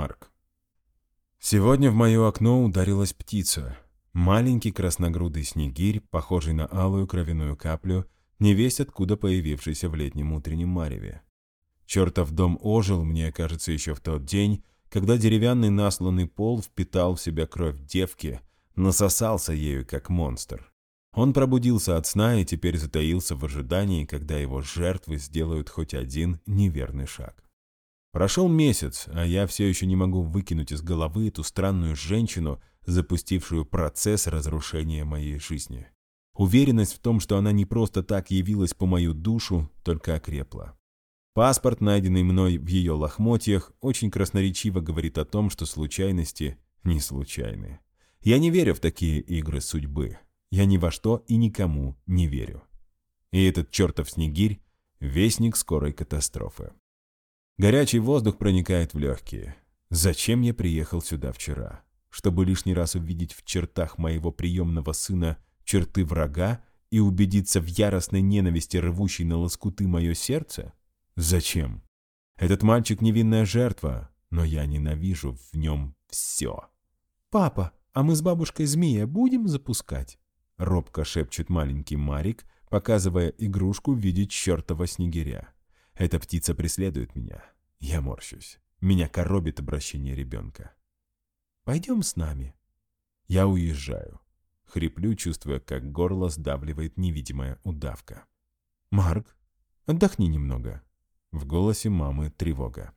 Марк. Сегодня в мое окно ударилась птица. Маленький красногрудый снегирь, похожий на алую кровяную каплю, невесть откуда появившийся в летнем утреннем мареве. Чертов дом ожил, мне кажется, еще в тот день, когда деревянный насланный пол впитал в себя кровь девки, насосался ею, как монстр. Он пробудился от сна и теперь затаился в ожидании, когда его жертвы сделают хоть один неверный шаг. Прошел месяц, а я все еще не могу выкинуть из головы эту странную женщину, запустившую процесс разрушения моей жизни. Уверенность в том, что она не просто так явилась по мою душу, только окрепла. Паспорт, найденный мной в ее лохмотьях, очень красноречиво говорит о том, что случайности не случайны. Я не верю в такие игры судьбы. Я ни во что и никому не верю. И этот чертов снегирь — вестник скорой катастрофы. Горячий воздух проникает в легкие. Зачем я приехал сюда вчера? Чтобы лишний раз увидеть в чертах моего приемного сына черты врага и убедиться в яростной ненависти, рвущей на лоскуты мое сердце? Зачем? Этот мальчик невинная жертва, но я ненавижу в нем все. «Папа, а мы с бабушкой змея будем запускать?» Робко шепчет маленький Марик, показывая игрушку в виде чертова снегиря. Эта птица преследует меня. Я морщусь. Меня коробит обращение ребенка. «Пойдем с нами». Я уезжаю. Хриплю, чувствуя, как горло сдавливает невидимая удавка. «Марк, отдохни немного». В голосе мамы тревога.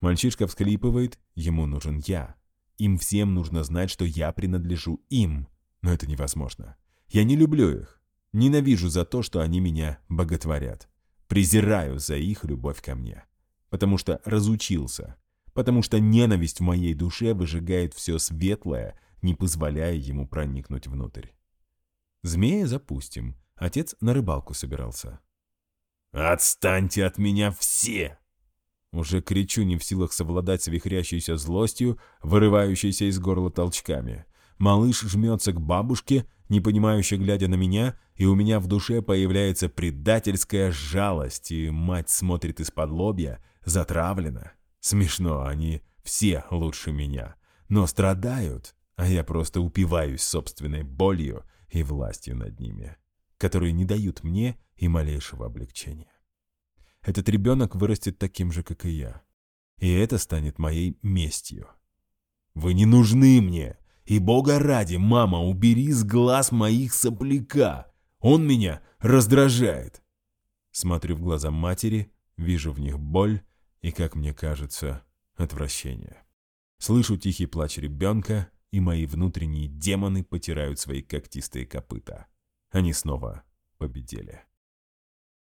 Мальчишка всклипывает, ему нужен я. Им всем нужно знать, что я принадлежу им. Но это невозможно. Я не люблю их. Ненавижу за то, что они меня боготворят. Презираю за их любовь ко мне. Потому что разучился. Потому что ненависть в моей душе выжигает все светлое, не позволяя ему проникнуть внутрь. Змея запустим. Отец на рыбалку собирался. «Отстаньте от меня все!» Уже кричу, не в силах совладать с вихрящейся злостью, вырывающейся из горла толчками. Малыш жмется к бабушке, не понимающе глядя на меня, и у меня в душе появляется предательская жалость, и мать смотрит из-под лобья, затравлена. Смешно, они все лучше меня, но страдают, а я просто упиваюсь собственной болью и властью над ними, которые не дают мне и малейшего облегчения. Этот ребенок вырастет таким же, как и я. И это станет моей местью. «Вы не нужны мне!» И бога ради, мама, убери с глаз моих сопляка. Он меня раздражает. Смотрю в глаза матери, вижу в них боль и, как мне кажется, отвращение. Слышу тихий плач ребенка, и мои внутренние демоны потирают свои когтистые копыта. Они снова победили.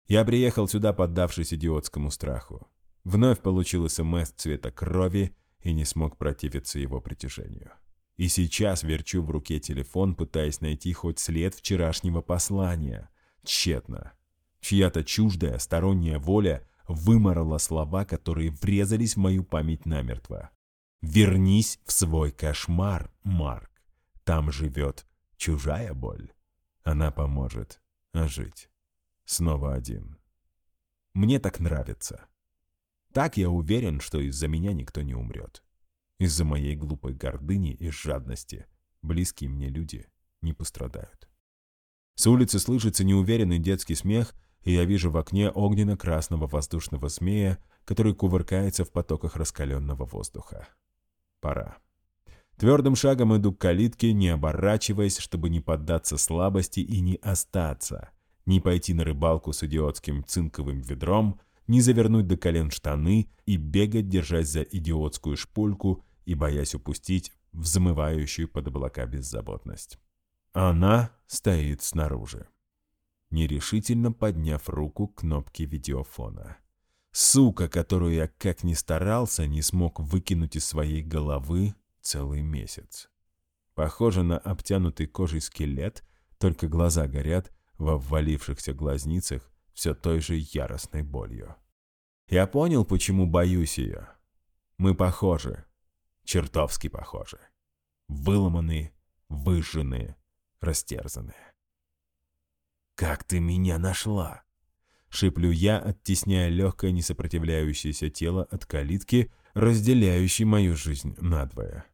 Я приехал сюда, поддавшись идиотскому страху. Вновь получил СМС цвета крови и не смог противиться его притяжению. И сейчас верчу в руке телефон, пытаясь найти хоть след вчерашнего послания. Тщетно. Чья-то чуждая, сторонняя воля выморола слова, которые врезались в мою память намертво. «Вернись в свой кошмар, Марк. Там живет чужая боль. Она поможет ожить. Снова один. Мне так нравится. Так я уверен, что из-за меня никто не умрет. Из-за моей глупой гордыни и жадности близкие мне люди не пострадают. С улицы слышится неуверенный детский смех, и я вижу в окне огненно-красного воздушного змея, который кувыркается в потоках раскаленного воздуха. Пора. Твердым шагом иду к калитке, не оборачиваясь, чтобы не поддаться слабости и не остаться, не пойти на рыбалку с идиотским цинковым ведром, не завернуть до колен штаны и бегать, держась за идиотскую шпульку и боясь упустить взмывающую под облака беззаботность. Она стоит снаружи, нерешительно подняв руку к кнопке видеофона. Сука, которую я как ни старался, не смог выкинуть из своей головы целый месяц. Похоже на обтянутый кожей скелет, только глаза горят во ввалившихся глазницах все той же яростной болью. Я понял, почему боюсь ее. Мы похожи, чертовски похожи. Выломанные, выжженные, растерзанные. «Как ты меня нашла?» Шиплю я, оттесняя легкое несопротивляющееся тело от калитки, разделяющий мою жизнь надвое.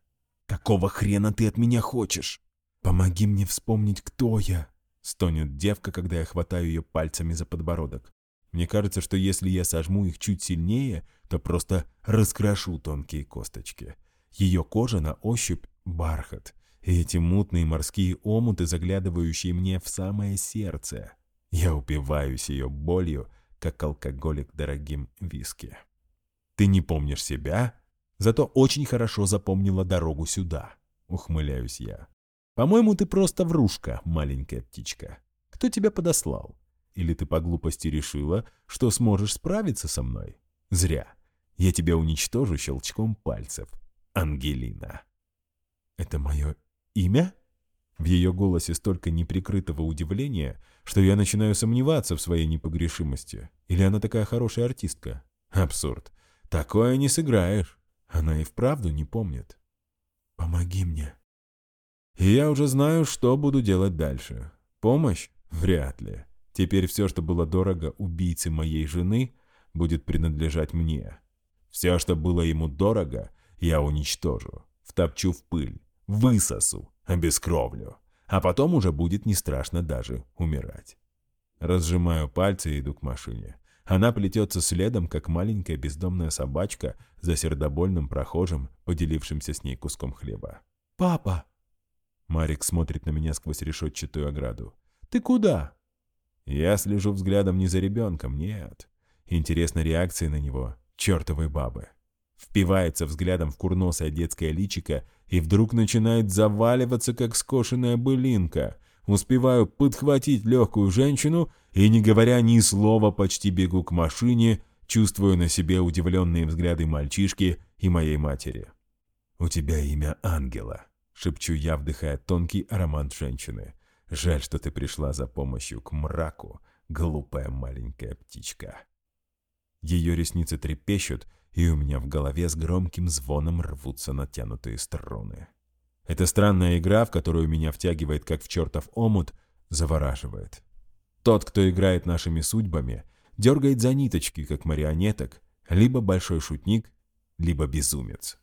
«Какого хрена ты от меня хочешь? Помоги мне вспомнить, кто я!» Стонет девка, когда я хватаю ее пальцами за подбородок. Мне кажется, что если я сожму их чуть сильнее, то просто раскрошу тонкие косточки. Ее кожа на ощупь бархат, и эти мутные морские омуты, заглядывающие мне в самое сердце. Я упиваюсь ее болью, как алкоголик дорогим виски. Ты не помнишь себя, зато очень хорошо запомнила дорогу сюда, ухмыляюсь я. По-моему, ты просто врушка, маленькая птичка. Кто тебя подослал? Или ты по глупости решила, что сможешь справиться со мной? Зря. Я тебя уничтожу щелчком пальцев. Ангелина. Это мое имя? В ее голосе столько неприкрытого удивления, что я начинаю сомневаться в своей непогрешимости. Или она такая хорошая артистка? Абсурд. Такое не сыграешь. Она и вправду не помнит. Помоги мне. И я уже знаю, что буду делать дальше. Помощь? Вряд ли. Теперь все, что было дорого убийце моей жены, будет принадлежать мне. Все, что было ему дорого, я уничтожу, втопчу в пыль, высосу, обескровлю. А потом уже будет не страшно даже умирать. Разжимаю пальцы и иду к машине. Она плетется следом, как маленькая бездомная собачка за сердобольным прохожим, поделившимся с ней куском хлеба. «Папа!» Марик смотрит на меня сквозь решетчатую ограду. «Ты куда?» Я слежу взглядом не за ребенком, нет. Интересна реакция на него чертовой бабы. Впивается взглядом в курносое детское личико и вдруг начинает заваливаться, как скошенная былинка. Успеваю подхватить легкую женщину и, не говоря ни слова, почти бегу к машине, чувствую на себе удивленные взгляды мальчишки и моей матери. «У тебя имя Ангела», — шепчу я, вдыхая тонкий аромат женщины. Жаль, что ты пришла за помощью к мраку, глупая маленькая птичка. Ее ресницы трепещут, и у меня в голове с громким звоном рвутся натянутые струны. Эта странная игра, в которую меня втягивает, как в чертов омут, завораживает. Тот, кто играет нашими судьбами, дергает за ниточки, как марионеток, либо большой шутник, либо безумец.